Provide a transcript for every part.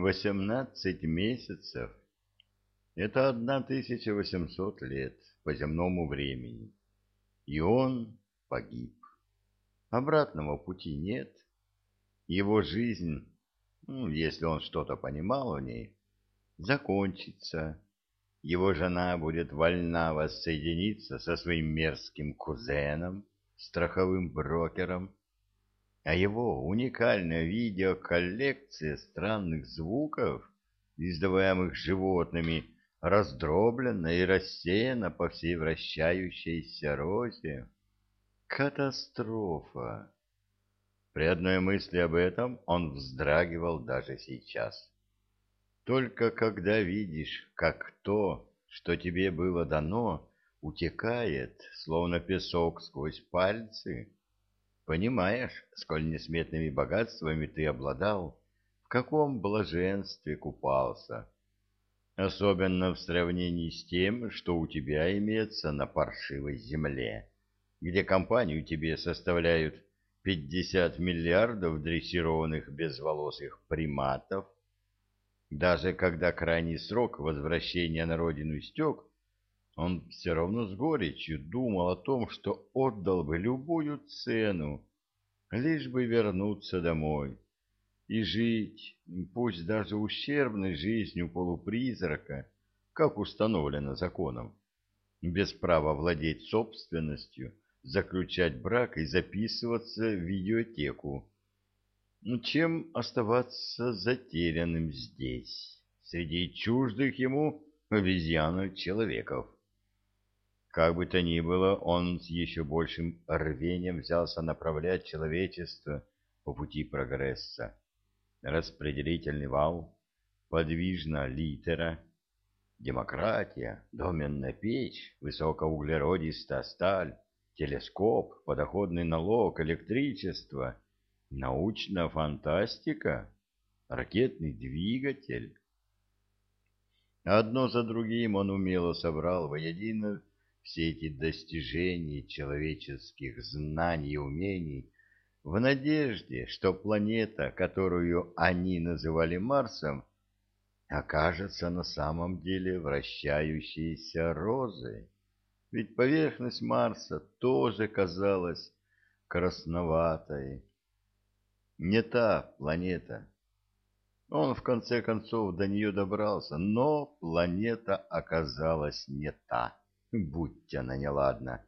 Восемнадцать месяцев — это одна тысяча восемьсот лет по земному времени. И он погиб. Обратного пути нет. Его жизнь, ну, если он что-то понимал в ней, закончится. Его жена будет вольна воссоединиться со своим мерзким кузеном, страховым брокером, а его уникальная видеоколлекция странных звуков, издаваемых животными, раздроблена и рассеяна по всей вращающейся розе. Катастрофа! При одной мысли об этом он вздрагивал даже сейчас. Только когда видишь, как то, что тебе было дано, утекает, словно песок сквозь пальцы, понимаешь, сколь несметными богатствами ты обладал, в каком блаженстве купался, особенно в сравнении с тем, что у тебя имеется на паршивой земле, где компанию тебе составляют 50 миллиардов дрессированных безволосых приматов, даже когда крайний срок возвращения на родину истек, он все равно с горечью думал о том, что отдал бы любую цену, лишь бы вернуться домой и жить, пусть даже ущербной жизнью полупризрака, как установлено законом, без права владеть собственностью, заключать брак и записываться в видеотеку, чем оставаться затерянным здесь, среди чуждых ему обезьянок-человеков. Как бы то ни было, он с еще большим рвением взялся направлять человечество по пути прогресса. Распределительный вал, подвижная литера, демократия, доменная печь, высокоуглеродистая сталь, телескоп, подоходный налог, электричество — Научная фантастика? Ракетный двигатель? Одно за другим он умело собрал воедино все эти достижения человеческих знаний и умений в надежде, что планета, которую они называли Марсом, окажется на самом деле вращающейся розой. Ведь поверхность Марса тоже казалась красноватой, не та планета. Он, в конце концов, до нее добрался, но планета оказалась не та, будь она неладна.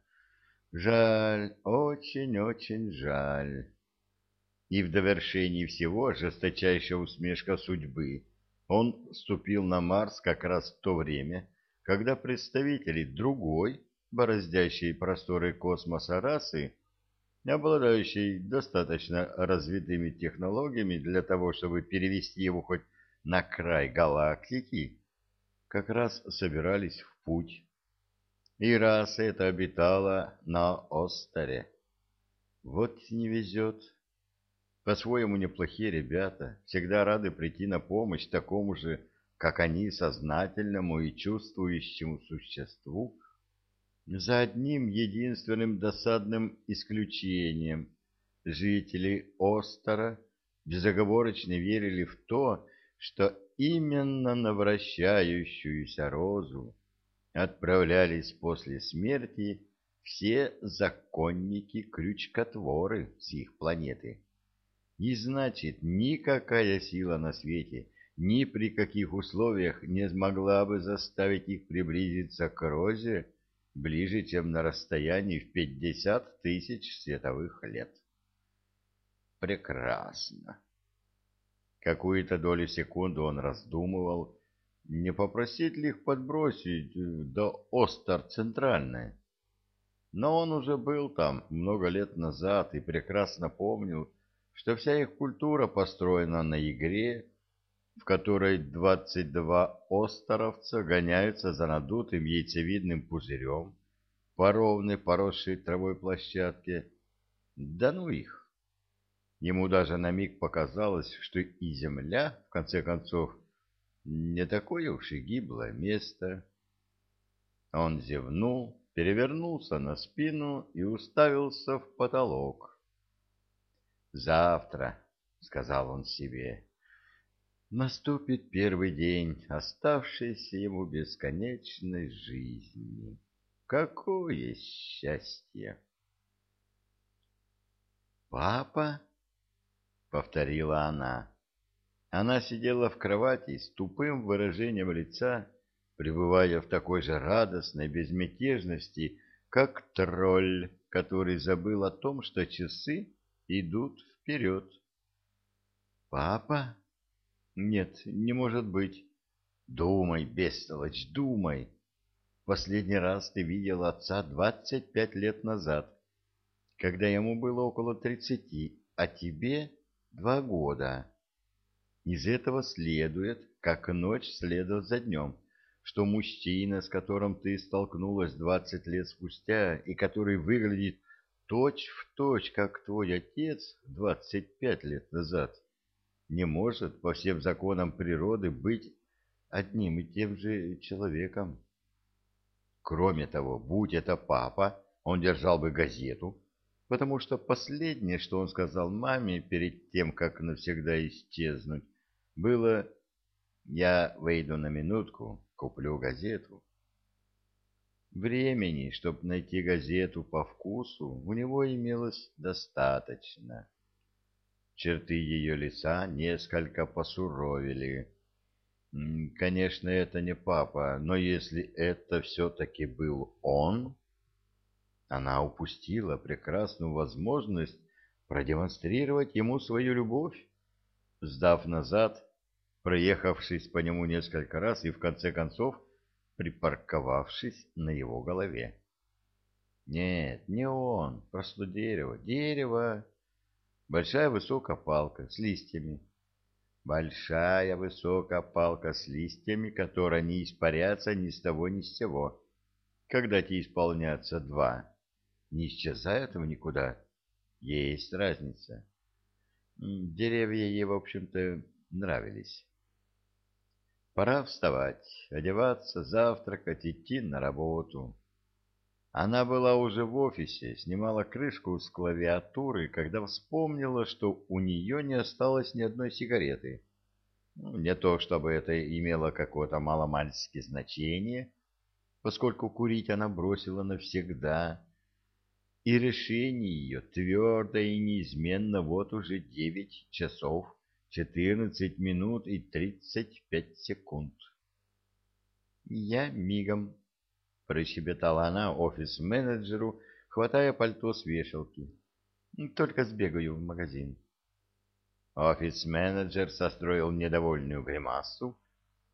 Жаль, очень-очень жаль. И в довершении всего жесточайшая усмешка судьбы. Он ступил на Марс как раз в то время, когда представители другой, бороздящей просторы космоса расы, обладающий достаточно развитыми технологиями для того, чтобы перевести его хоть на край галактики, как раз собирались в путь. И раз это обитало на Остере. Вот не везет. По-своему неплохие ребята, всегда рады прийти на помощь такому же, как они, сознательному и чувствующему существу, за одним единственным досадным исключением. Жители Остера безоговорочно верили в то, что именно на вращающуюся розу отправлялись после смерти все законники-крючкотворы с их планеты. И значит, никакая сила на свете ни при каких условиях не смогла бы заставить их приблизиться к розе, ближе, чем на расстоянии в пятьдесят тысяч световых лет. Прекрасно. Какую-то долю секунды он раздумывал, не попросить ли их подбросить э, до Остер-Центральной. Но он уже был там много лет назад и прекрасно помнил, что вся их культура построена на игре, в которой двадцать два осторовца гоняются за надутым яйцевидным пузырем по ровной поросшей травой площадке. Да ну их! Ему даже на миг показалось, что и земля, в конце концов, не такое уж и гиблое место. Он зевнул, перевернулся на спину и уставился в потолок. «Завтра», — сказал он себе, — Наступит первый день оставшейся ему бесконечной жизни. Какое счастье! «Папа?» — повторила она. Она сидела в кровати с тупым выражением лица, пребывая в такой же радостной безмятежности, как тролль, который забыл о том, что часы идут вперед. «Папа?» «Нет, не может быть». «Думай, бестолочь, думай. Последний раз ты видел отца двадцать пять лет назад, когда ему было около тридцати, а тебе два года. Из этого следует, как ночь следует за днем, что мужчина, с которым ты столкнулась двадцать лет спустя и который выглядит точь в точь, как твой отец двадцать пять лет назад, не может по всем законам природы быть одним и тем же человеком. Кроме того, будь это папа, он держал бы газету, потому что последнее, что он сказал маме перед тем, как навсегда исчезнуть, было «Я выйду на минутку, куплю газету». Времени, чтобы найти газету по вкусу, у него имелось достаточно. Черты ее лица несколько посуровили. Конечно, это не папа, но если это все-таки был он, она упустила прекрасную возможность продемонстрировать ему свою любовь, сдав назад, проехавшись по нему несколько раз и в конце концов припарковавшись на его голове. Нет, не он, просто дерево, дерево, большая высокая палка с листьями Большая высокая палка с листьями, которая не испарятся ни с того ни с сего. Когда те исполнятся два, не исчезают в никуда. Есть разница. Деревья ей, в общем-то, нравились. Пора вставать, одеваться, завтракать, идти на работу. Она была уже в офисе, снимала крышку с клавиатуры, когда вспомнила, что у нее не осталось ни одной сигареты. Ну, не то, чтобы это имело какое-то маломальское значение, поскольку курить она бросила навсегда, и решение ее твердо и неизменно вот уже девять часов, четырнадцать минут и тридцать пять секунд. Я мигом — прощебетала она офис-менеджеру, хватая пальто с вешалки. «Только сбегаю в магазин». Офис-менеджер состроил недовольную гримасу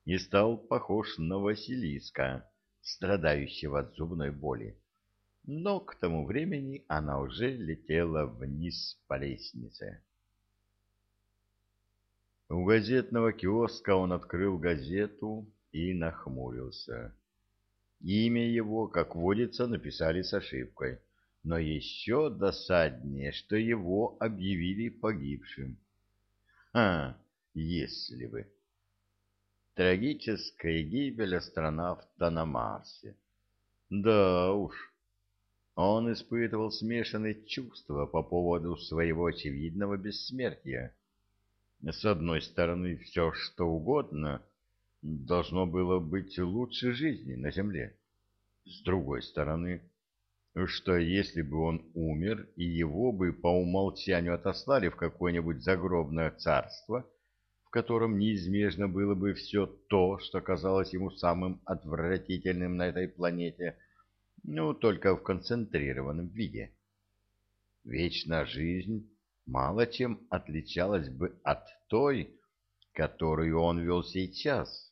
и стал похож на Василиска, страдающего от зубной боли. Но к тому времени она уже летела вниз по лестнице. У газетного киоска он открыл газету и нахмурился. Имя его, как водится, написали с ошибкой. Но еще досаднее, что его объявили погибшим. А, если бы. Трагическая гибель астронавта на Марсе. Да уж. Он испытывал смешанные чувства по поводу своего очевидного бессмертия. С одной стороны, все что угодно — должно было быть лучше жизни на земле. С другой стороны, что если бы он умер, и его бы по умолчанию отослали в какое-нибудь загробное царство, в котором неизбежно было бы все то, что казалось ему самым отвратительным на этой планете, ну, только в концентрированном виде. Вечная жизнь мало чем отличалась бы от той, которую он вел сейчас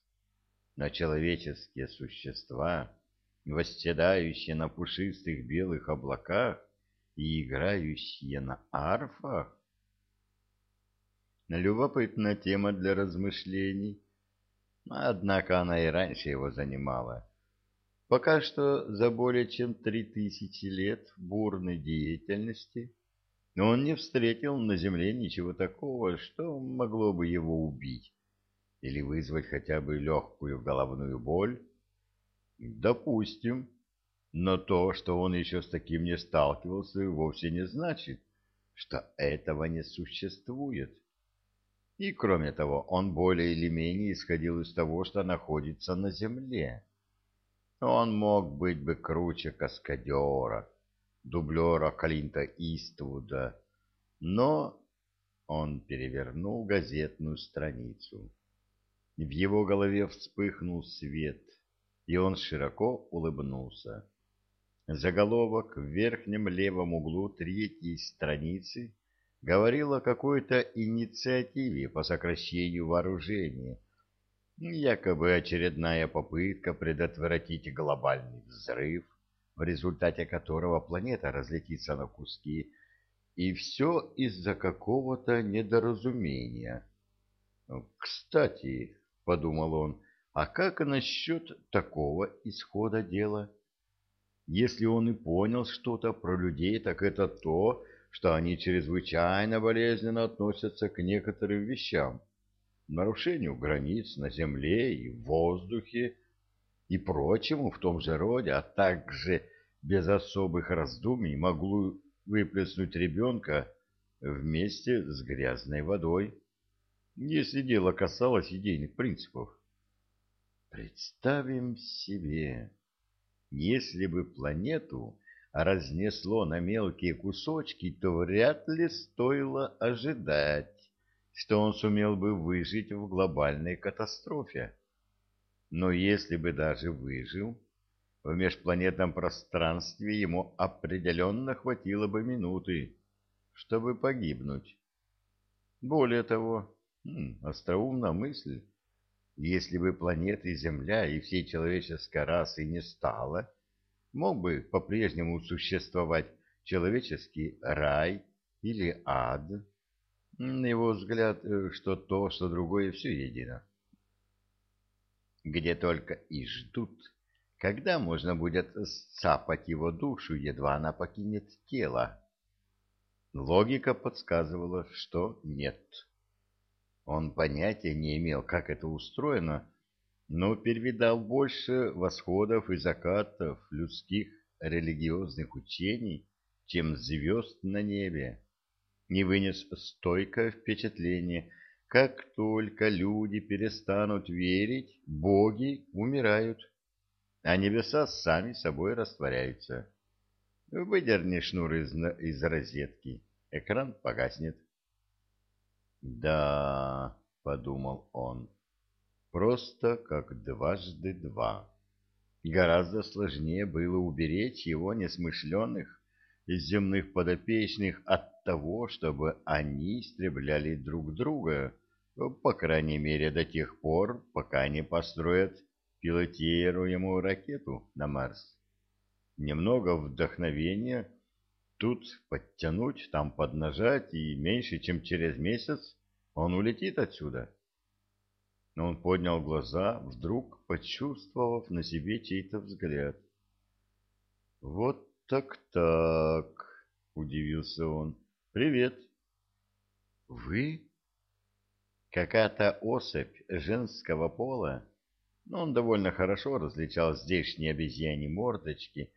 но человеческие существа, восседающие на пушистых белых облаках и играющие на арфах. Любопытная тема для размышлений, однако она и раньше его занимала. Пока что за более чем три тысячи лет бурной деятельности он не встретил на Земле ничего такого, что могло бы его убить или вызвать хотя бы легкую головную боль? Допустим. Но то, что он еще с таким не сталкивался, вовсе не значит, что этого не существует. И, кроме того, он более или менее исходил из того, что находится на земле. Он мог быть бы круче каскадера, дублера Калинта Иствуда, но он перевернул газетную страницу. В его голове вспыхнул свет, и он широко улыбнулся. Заголовок в верхнем левом углу третьей страницы говорил о какой-то инициативе по сокращению вооружения, якобы очередная попытка предотвратить глобальный взрыв, в результате которого планета разлетится на куски, и все из-за какого-то недоразумения. «Кстати», — подумал он, — «а как насчет такого исхода дела?» Если он и понял что-то про людей, так это то, что они чрезвычайно болезненно относятся к некоторым вещам, нарушению границ на земле и в воздухе и прочему в том же роде, а также без особых раздумий могло выплеснуть ребенка вместе с грязной водой, если дело касалось идейных принципов. Представим себе, если бы планету разнесло на мелкие кусочки, то вряд ли стоило ожидать, что он сумел бы выжить в глобальной катастрофе. Но если бы даже выжил, в межпланетном пространстве ему определенно хватило бы минуты, чтобы погибнуть. Более того, хм, остроумна мысль, если бы планеты Земля и всей человеческой расы не стало, мог бы по-прежнему существовать человеческий рай или ад. На его взгляд, э, что то, что другое, все едино. Где только и ждут, когда можно будет сцапать его душу, едва она покинет тело. Логика подсказывала, что нет. Он понятия не имел, как это устроено, но перевидал больше восходов и закатов людских религиозных учений, чем звезд на небе. Не вынес стойкое впечатление, как только люди перестанут верить, боги умирают, а небеса сами собой растворяются. Выдерни шнур из, из розетки, экран погаснет. Да, подумал он, просто как дважды два. Гораздо сложнее было уберечь его несмышленных земных подопечных от того, чтобы они истребляли друг друга, по крайней мере до тех пор, пока не построят пилотируемую ракету на Марс. Немного вдохновения тут подтянуть, там поднажать, и меньше, чем через месяц он улетит отсюда. Но он поднял глаза, вдруг почувствовав на себе чей-то взгляд. «Вот так-так», — удивился он. «Привет». «Вы?» Какая-то особь женского пола, но он довольно хорошо различал здешние обезьяни мордочки,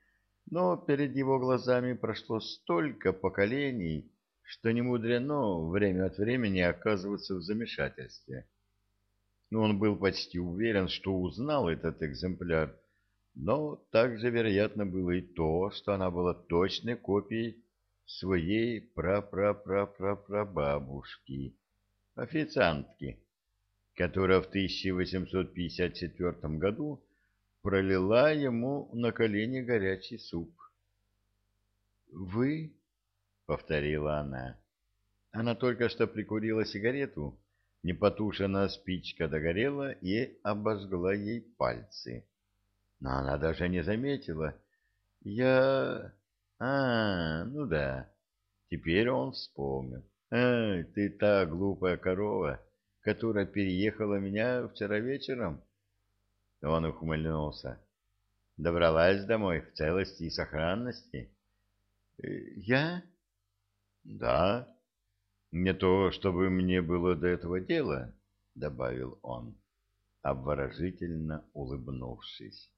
но перед его глазами прошло столько поколений, что не мудрено время от времени оказываться в замешательстве. Но он был почти уверен, что узнал этот экземпляр, но также вероятно было и то, что она была точной копией своей прапрапрапрапрабабушки, официантки, которая в 1854 году пролила ему на колени горячий суп. «Вы повторила она. Она только что прикурила сигарету, непотушенная спичка догорела и обожгла ей пальцы. Но она даже не заметила. Я... А, ну да. Теперь он вспомнил. А, ты та глупая корова, которая переехала меня вчера вечером? Он ухмыльнулся. Добралась домой в целости и сохранности? Э, я? Да, не то, чтобы мне было до этого дела, добавил он, обворожительно улыбнувшись.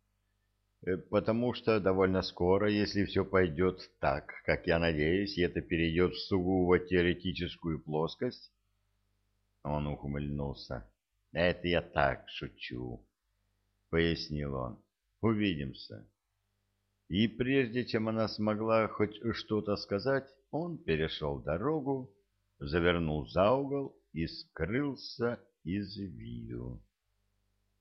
Э, потому что довольно скоро, если все пойдет так, как я надеюсь, и это перейдет в сугубо теоретическую плоскость, Он ухмыльнулся. Это я так шучу, пояснил он. Увидимся. И прежде чем она смогла хоть что-то сказать, он перешел дорогу, завернул за угол и скрылся из виду.